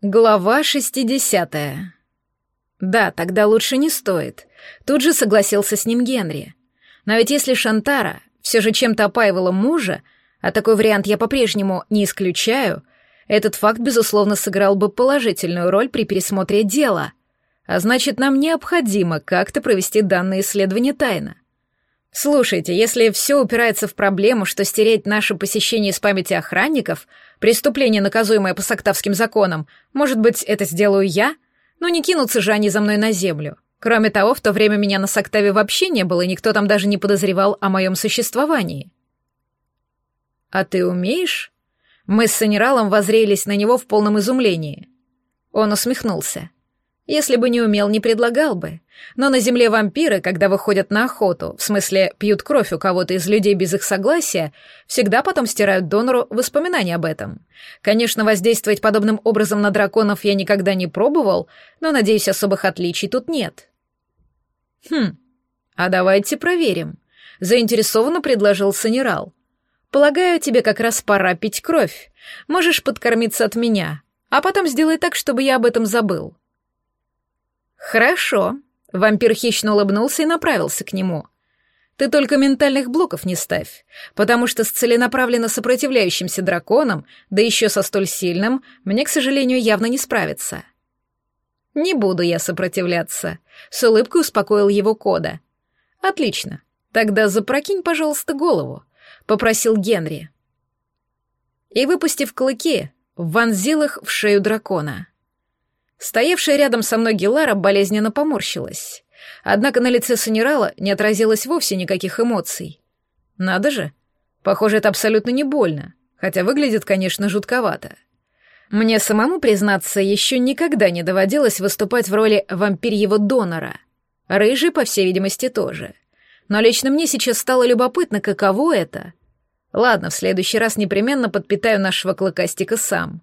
Глава 60. Да, тогда лучше не стоит. Тут же согласился с ним Генри. Но ведь если Шантара все же чем-то опаивала мужа, а такой вариант я по-прежнему не исключаю, этот факт, безусловно, сыграл бы положительную роль при пересмотре дела. А значит, нам необходимо как-то провести данное исследование тайно. Слушайте, если все упирается в проблему, что стереть наше посещение из памяти охранников — преступление, наказуемое по сактавским законам, может быть, это сделаю я? Но не кинутся же они за мной на землю. Кроме того, в то время меня на Сактаве вообще не было, и никто там даже не подозревал о моем существовании. «А ты умеешь?» Мы с Санералом возрелись на него в полном изумлении. Он усмехнулся. Если бы не умел, не предлагал бы. Но на земле вампиры, когда выходят на охоту, в смысле пьют кровь у кого-то из людей без их согласия, всегда потом стирают донору воспоминания об этом. Конечно, воздействовать подобным образом на драконов я никогда не пробовал, но, надеюсь, особых отличий тут нет. Хм, а давайте проверим. Заинтересованно предложил Санерал. Полагаю, тебе как раз пора пить кровь. Можешь подкормиться от меня, а потом сделай так, чтобы я об этом забыл. «Хорошо», — вампир хищно улыбнулся и направился к нему. «Ты только ментальных блоков не ставь, потому что с целенаправленно сопротивляющимся драконом, да еще со столь сильным, мне, к сожалению, явно не справиться». «Не буду я сопротивляться», — с улыбкой успокоил его Кода. «Отлично. Тогда запрокинь, пожалуйста, голову», — попросил Генри. И, выпустив клыки, вонзил их в шею дракона. Стоявшая рядом со мной Гелара болезненно поморщилась. Однако на лице Санерала не отразилось вовсе никаких эмоций. Надо же. Похоже, это абсолютно не больно, хотя выглядит, конечно, жутковато. Мне самому, признаться, еще никогда не доводилось выступать в роли вампирьего донора. Рыжий, по всей видимости, тоже. Но лично мне сейчас стало любопытно, каково это. Ладно, в следующий раз непременно подпитаю нашего клыкастика сам.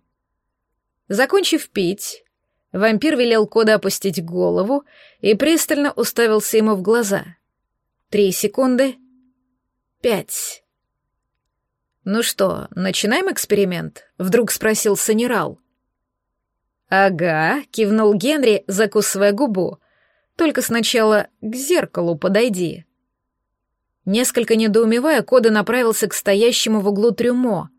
Закончив пить, Вампир велел Кода опустить голову и пристально уставился ему в глаза. Три секунды. Пять. «Ну что, начинаем эксперимент?» — вдруг спросил Санерал. «Ага», — кивнул Генри, закусывая губу. «Только сначала к зеркалу подойди». Несколько недоумевая, Кода направился к стоящему в углу трюмо.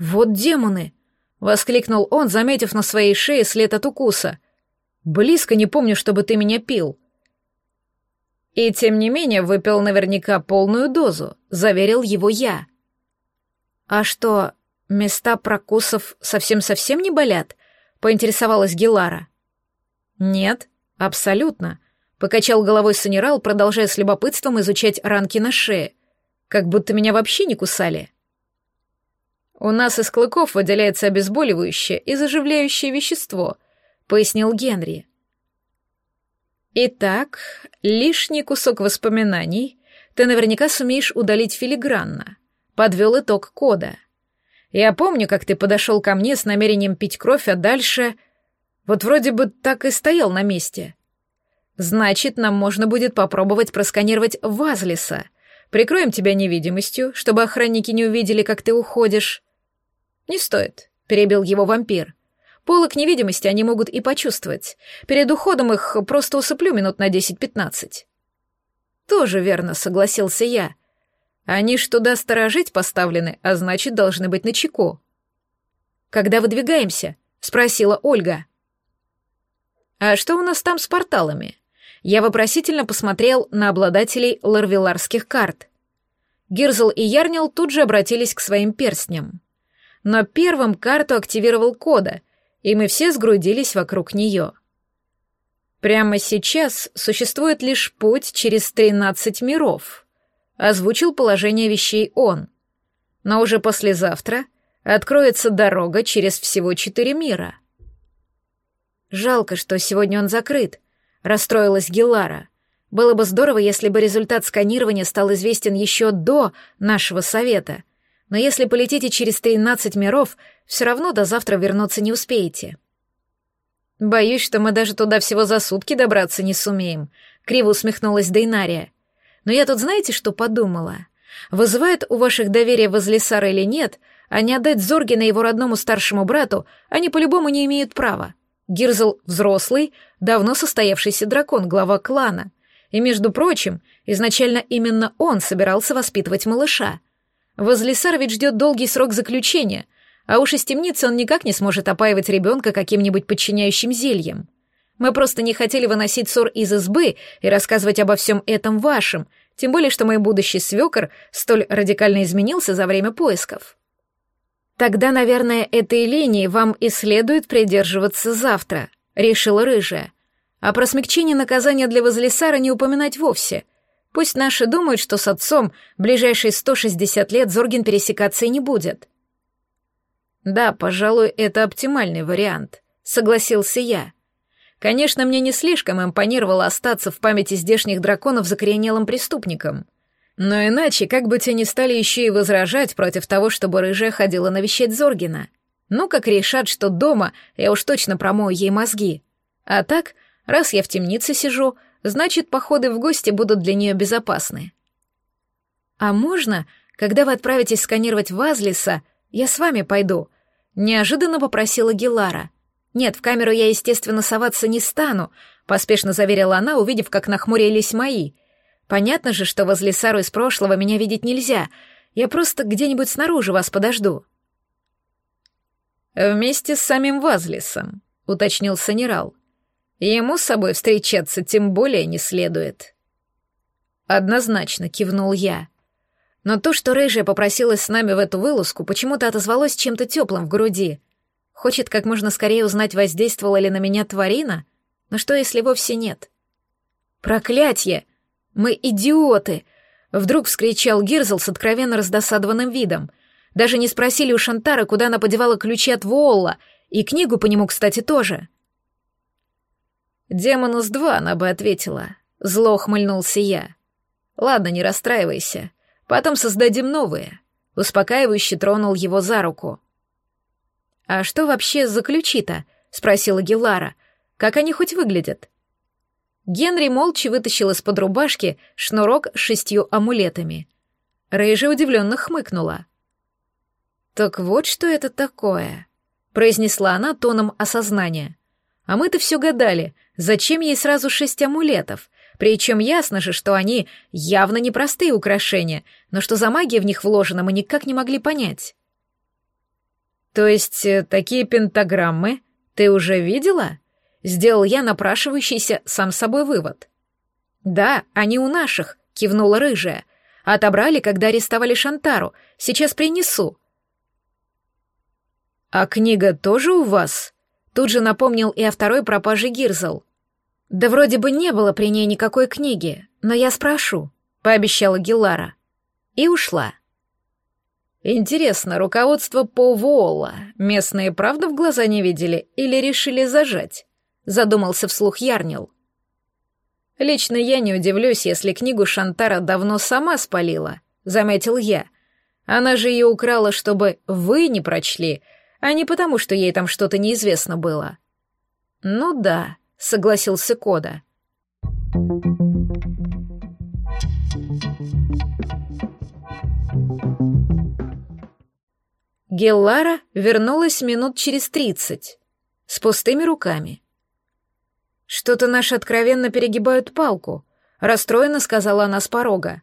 «Вот демоны!» — воскликнул он, заметив на своей шее след от укуса. «Близко не помню, чтобы ты меня пил». «И тем не менее выпил наверняка полную дозу», — заверил его я. «А что, места прокусов совсем-совсем не болят?» — поинтересовалась Гелара. «Нет, абсолютно», — покачал головой Санерал, продолжая с любопытством изучать ранки на шее. «Как будто меня вообще не кусали». «У нас из клыков выделяется обезболивающее и заживляющее вещество», — пояснил Генри. «Итак, лишний кусок воспоминаний ты наверняка сумеешь удалить филигранно», — подвел итог кода. «Я помню, как ты подошел ко мне с намерением пить кровь, а дальше... Вот вроде бы так и стоял на месте. Значит, нам можно будет попробовать просканировать Вазлиса. Прикроем тебя невидимостью, чтобы охранники не увидели, как ты уходишь». «Не стоит», — перебил его вампир. «Полок невидимости они могут и почувствовать. Перед уходом их просто усыплю минут на десять-пятнадцать». «Тоже верно», — согласился я. «Они ж туда сторожить поставлены, а значит, должны быть начеку». «Когда выдвигаемся?» — спросила Ольга. «А что у нас там с порталами?» Я вопросительно посмотрел на обладателей ларвеларских карт. Гирзл и Ярнил тут же обратились к своим перстням но первым карту активировал Кода, и мы все сгрудились вокруг нее. Прямо сейчас существует лишь путь через тринадцать миров, озвучил положение вещей он. Но уже послезавтра откроется дорога через всего четыре мира. Жалко, что сегодня он закрыт, расстроилась Гелара. Было бы здорово, если бы результат сканирования стал известен еще до нашего совета — но если полетите через тринадцать миров, все равно до завтра вернуться не успеете. Боюсь, что мы даже туда всего за сутки добраться не сумеем, криво усмехнулась Дейнария. Но я тут знаете, что подумала? Вызывает у ваших доверие возле Сары или нет, А не отдать Зоргина его родному старшему брату они по-любому не имеют права. Гирзл взрослый, давно состоявшийся дракон, глава клана. И, между прочим, изначально именно он собирался воспитывать малыша. Возлисар ведь ждет долгий срок заключения, а уж из темницы он никак не сможет опаивать ребенка каким-нибудь подчиняющим зельем. Мы просто не хотели выносить ссор из избы и рассказывать обо всем этом вашим, тем более что мой будущий свекор столь радикально изменился за время поисков. Тогда, наверное, этой линии вам и следует придерживаться завтра, решила рыжая. А про смягчение наказания для Возлисара не упоминать вовсе. Пусть наши думают, что с отцом ближайшие 160 лет Зоргин пересекаться и не будет. Да, пожалуй, это оптимальный вариант, согласился я. Конечно, мне не слишком импонировало остаться в памяти здешних драконов закоренелым преступником — но иначе, как бы те ни стали еще и возражать против того, чтобы рыжая ходила навещать Зоргина. Ну, как решат, что дома я уж точно промою ей мозги. А так, раз я в темнице сижу, значит, походы в гости будут для нее безопасны. А можно, когда вы отправитесь сканировать Вазлиса, я с вами пойду? Неожиданно попросила Гелара. Нет, в камеру я, естественно, соваться не стану, поспешно заверила она, увидев, как нахмурились мои — Понятно же, что возле Сару из прошлого меня видеть нельзя. Я просто где-нибудь снаружи вас подожду. Вместе с самим Вазлисом, уточнил Санерал. Ему с собой встречаться тем более не следует. Однозначно кивнул я. Но то, что Рыжая попросилась с нами в эту вылазку, почему-то отозвалось чем-то теплым в груди. Хочет как можно скорее узнать, воздействовала ли на меня тварина, но что, если вовсе нет? Проклятье! Мы идиоты!» Вдруг вскричал Гирзл с откровенно раздосадованным видом. Даже не спросили у Шантара, куда она подевала ключи от Вуолла, и книгу по нему, кстати, тоже. «Демонус два», она бы ответила. Зло ухмыльнулся я. «Ладно, не расстраивайся. Потом создадим новые». Успокаивающе тронул его за руку. «А что вообще за ключи-то?» — спросила Гелара. «Как они хоть выглядят?» Генри молча вытащил из-под рубашки шнурок с шестью амулетами. Рейжа удивленно хмыкнула. «Так вот что это такое», — произнесла она тоном осознания. «А мы-то все гадали, зачем ей сразу шесть амулетов, причем ясно же, что они явно непростые украшения, но что за магия в них вложена, мы никак не могли понять». «То есть э, такие пентаграммы ты уже видела?» Сделал я напрашивающийся сам собой вывод. «Да, они у наших», — кивнула рыжая. «Отобрали, когда арестовали Шантару. Сейчас принесу». «А книга тоже у вас?» Тут же напомнил и о второй пропаже Гирзл. «Да вроде бы не было при ней никакой книги, но я спрошу», — пообещала Гиллара. И ушла. Интересно, руководство по местные правда в глаза не видели или решили зажать? задумался вслух Ярнил. Лично я не удивлюсь, если книгу Шантара давно сама спалила, заметил я. Она же ее украла, чтобы вы не прочли, а не потому, что ей там что-то неизвестно было. Ну да, согласился Кода. Геллара вернулась минут через тридцать, с пустыми руками. «Что-то наши откровенно перегибают палку», — расстроенно сказала она с порога.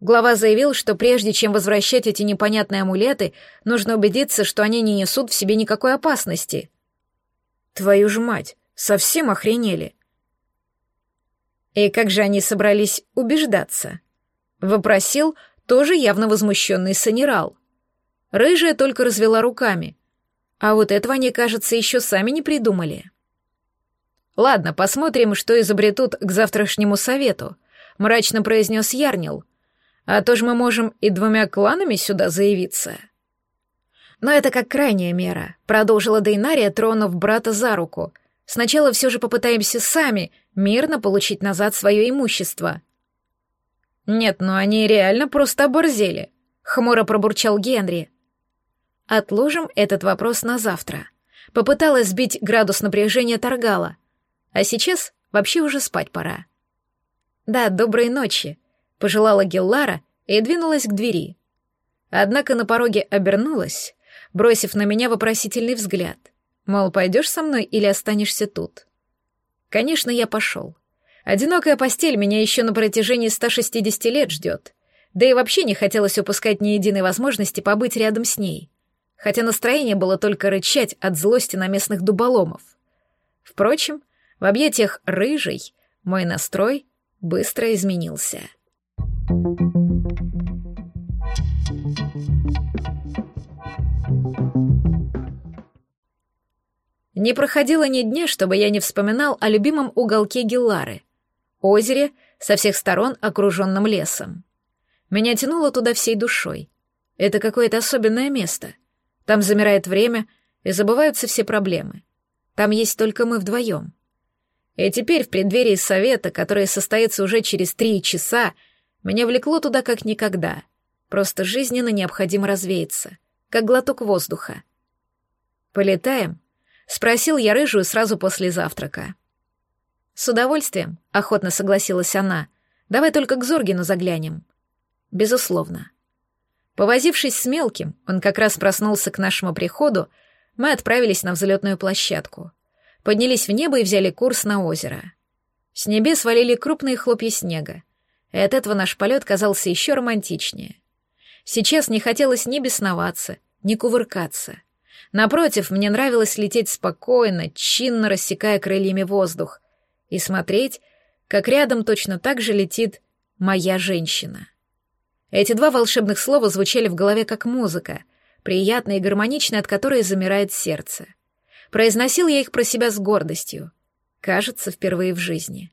Глава заявил, что прежде чем возвращать эти непонятные амулеты, нужно убедиться, что они не несут в себе никакой опасности. «Твою ж мать, совсем охренели!» «И как же они собрались убеждаться?» — вопросил тоже явно возмущенный Санерал. Рыжая только развела руками. А вот этого они, кажется, еще сами не придумали. «Ладно, посмотрим, что изобретут к завтрашнему совету», — мрачно произнес Ярнил. «А то же мы можем и двумя кланами сюда заявиться». «Но это как крайняя мера», — продолжила Дейнария, тронув брата за руку. «Сначала все же попытаемся сами мирно получить назад свое имущество». «Нет, ну они реально просто оборзели», — хмуро пробурчал Генри. «Отложим этот вопрос на завтра». Попыталась сбить градус напряжения Таргала — а сейчас вообще уже спать пора. Да, доброй ночи, пожелала Геллара и двинулась к двери. Однако на пороге обернулась, бросив на меня вопросительный взгляд. Мол, пойдешь со мной или останешься тут? Конечно, я пошел. Одинокая постель меня еще на протяжении 160 лет ждет. Да и вообще не хотелось упускать ни единой возможности побыть рядом с ней. Хотя настроение было только рычать от злости на местных дуболомов. Впрочем, в объятиях рыжей мой настрой быстро изменился. Не проходило ни дня, чтобы я не вспоминал о любимом уголке Геллары — озере, со всех сторон окруженном лесом. Меня тянуло туда всей душой. Это какое-то особенное место. Там замирает время и забываются все проблемы. Там есть только мы вдвоем. И теперь, в преддверии совета, который состоится уже через три часа, меня влекло туда как никогда. Просто жизненно необходимо развеяться, как глоток воздуха. «Полетаем?» — спросил я рыжую сразу после завтрака. «С удовольствием», — охотно согласилась она. «Давай только к Зоргину заглянем». «Безусловно». Повозившись с мелким, он как раз проснулся к нашему приходу, мы отправились на взлетную площадку. Поднялись в небо и взяли курс на озеро. С небес валили крупные хлопья снега, и от этого наш полет казался еще романтичнее. Сейчас не хотелось ни бесноваться, ни кувыркаться. Напротив, мне нравилось лететь спокойно, чинно рассекая крыльями воздух, и смотреть, как рядом точно так же летит моя женщина. Эти два волшебных слова звучали в голове как музыка, приятная и гармоничная, от которой замирает сердце. Произносил я их про себя с гордостью. Кажется, впервые в жизни.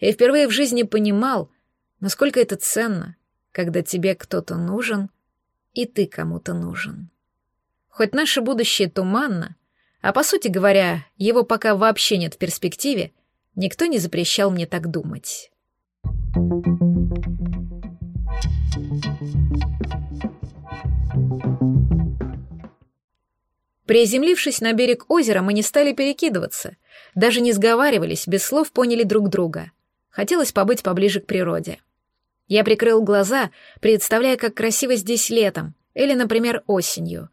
И впервые в жизни понимал, насколько это ценно, когда тебе кто-то нужен, и ты кому-то нужен. Хоть наше будущее туманно, а по сути говоря, его пока вообще нет в перспективе, Никто не запрещал мне так думать. Приземлившись на берег озера, мы не стали перекидываться, даже не сговаривались, без слов поняли друг друга. Хотелось побыть поближе к природе. Я прикрыл глаза, представляя, как красиво здесь летом или, например, осенью.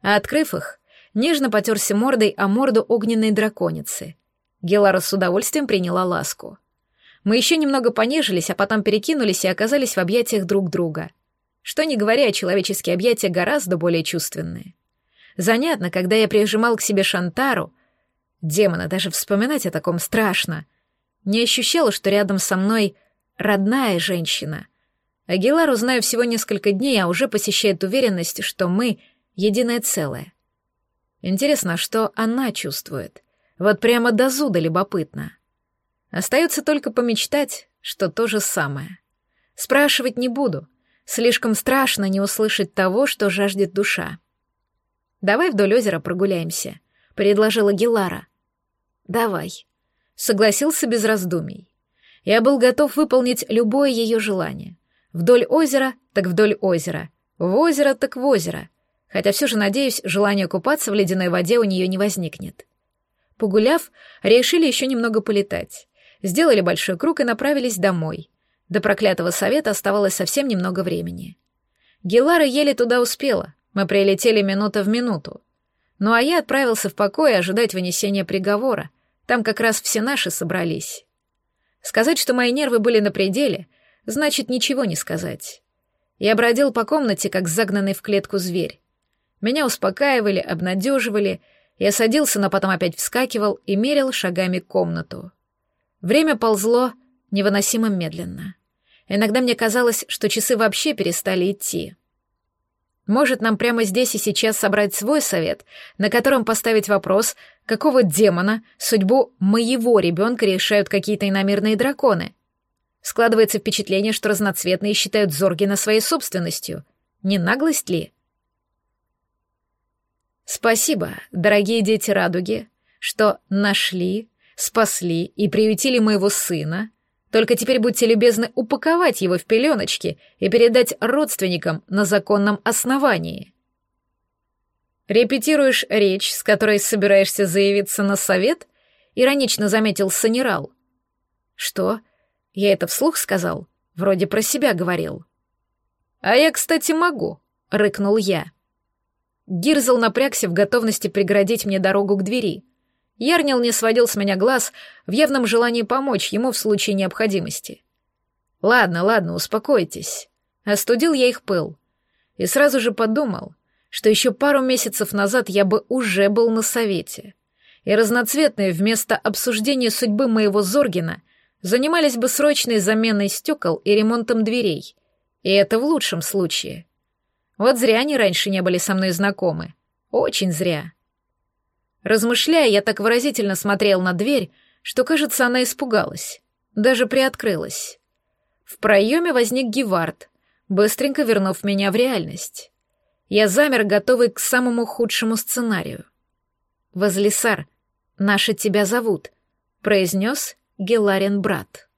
А открыв их, нежно потерся мордой о морду огненной драконицы — Гелара с удовольствием приняла ласку. Мы еще немного понежились, а потом перекинулись и оказались в объятиях друг друга. Что не говоря, человеческие объятия гораздо более чувственные. Занятно, когда я прижимал к себе Шантару, демона, даже вспоминать о таком страшно, не ощущала, что рядом со мной родная женщина. А Гелару знаю всего несколько дней, а уже посещает уверенность, что мы — единое целое. Интересно, что она чувствует? Вот прямо до зуда любопытно. Остается только помечтать, что то же самое. Спрашивать не буду. Слишком страшно не услышать того, что жаждет душа. «Давай вдоль озера прогуляемся», — предложила Гелара. «Давай», — согласился без раздумий. Я был готов выполнить любое ее желание. Вдоль озера, так вдоль озера. В озеро, так в озеро. Хотя все же, надеюсь, желание купаться в ледяной воде у нее не возникнет. Погуляв, решили еще немного полетать. Сделали большой круг и направились домой. До проклятого совета оставалось совсем немного времени. Гелара еле туда успела, мы прилетели минута в минуту. Ну а я отправился в покой ожидать вынесения приговора. Там как раз все наши собрались. Сказать, что мои нервы были на пределе, значит ничего не сказать. Я бродил по комнате, как загнанный в клетку зверь. Меня успокаивали, обнадеживали — я садился, но потом опять вскакивал и мерил шагами комнату. Время ползло невыносимо медленно. Иногда мне казалось, что часы вообще перестали идти. Может, нам прямо здесь и сейчас собрать свой совет, на котором поставить вопрос, какого демона судьбу моего ребенка решают какие-то иномирные драконы? Складывается впечатление, что разноцветные считают Зоргина своей собственностью. Не наглость ли? Спасибо, дорогие дети радуги, что нашли, спасли и приютили моего сына. Только теперь будьте любезны упаковать его в пеленочки и передать родственникам на законном основании. Репетируешь речь, с которой собираешься заявиться на совет? Иронично заметил Санерал. Что? Я это вслух сказал? Вроде про себя говорил. А я, кстати, могу, рыкнул я. Гирзл напрягся в готовности преградить мне дорогу к двери. Ярнил не сводил с меня глаз в явном желании помочь ему в случае необходимости. «Ладно, ладно, успокойтесь». Остудил я их пыл. И сразу же подумал, что еще пару месяцев назад я бы уже был на совете. И разноцветные вместо обсуждения судьбы моего Зоргина занимались бы срочной заменой стекол и ремонтом дверей. И это в лучшем случае. Вот зря они раньше не были со мной знакомы. Очень зря. Размышляя, я так выразительно смотрел на дверь, что, кажется, она испугалась. Даже приоткрылась. В проеме возник Гевард, быстренько вернув меня в реальность. Я замер, готовый к самому худшему сценарию. «Возлисар, наши тебя зовут», — произнес Геларин брат.